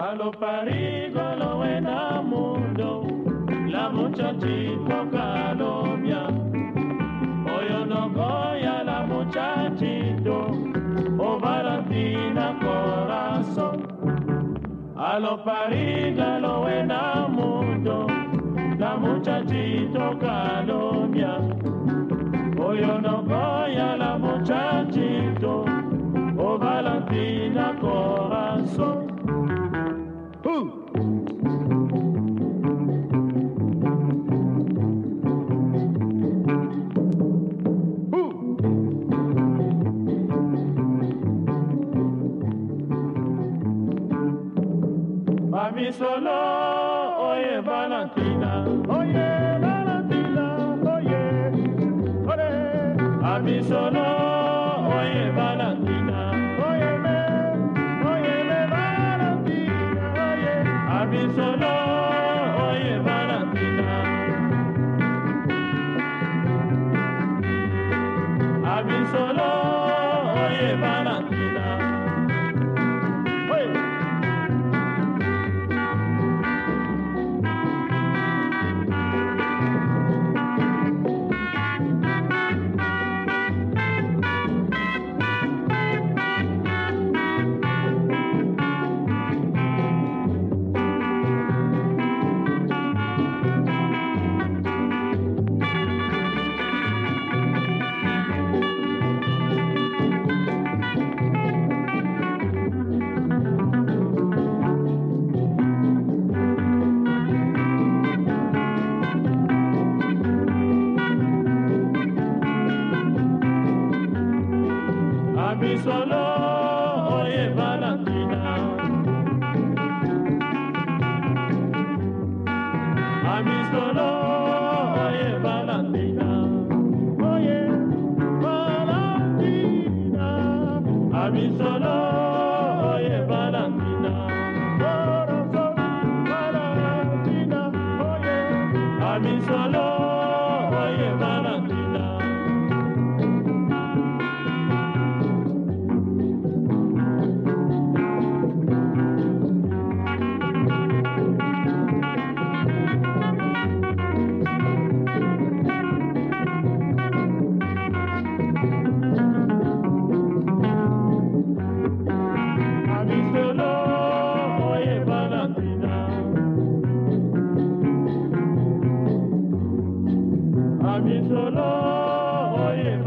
Allo pericolo en el mundo, la muchachita calomia. Hoy no voy a la muchachito, o Valentina corazón. Allo pericolo en el mundo, la muchachito calomia. Hoy no voy a la muchachito, o Valentina Mami solo, oye Valentina, oye Valentina, oye, oye. Mami solo, oye Valentina, oye me, oye me Valentina, oye. Mami solo, oye Valentina. Mami solo, oye Valentina. Solo, oye Valentina. A mí solo, oye Valentina. Oye, Valentina. A mí solo, oye Valentina. Corazón, Valentina. Oye, a mí solo. Avishola, Oye,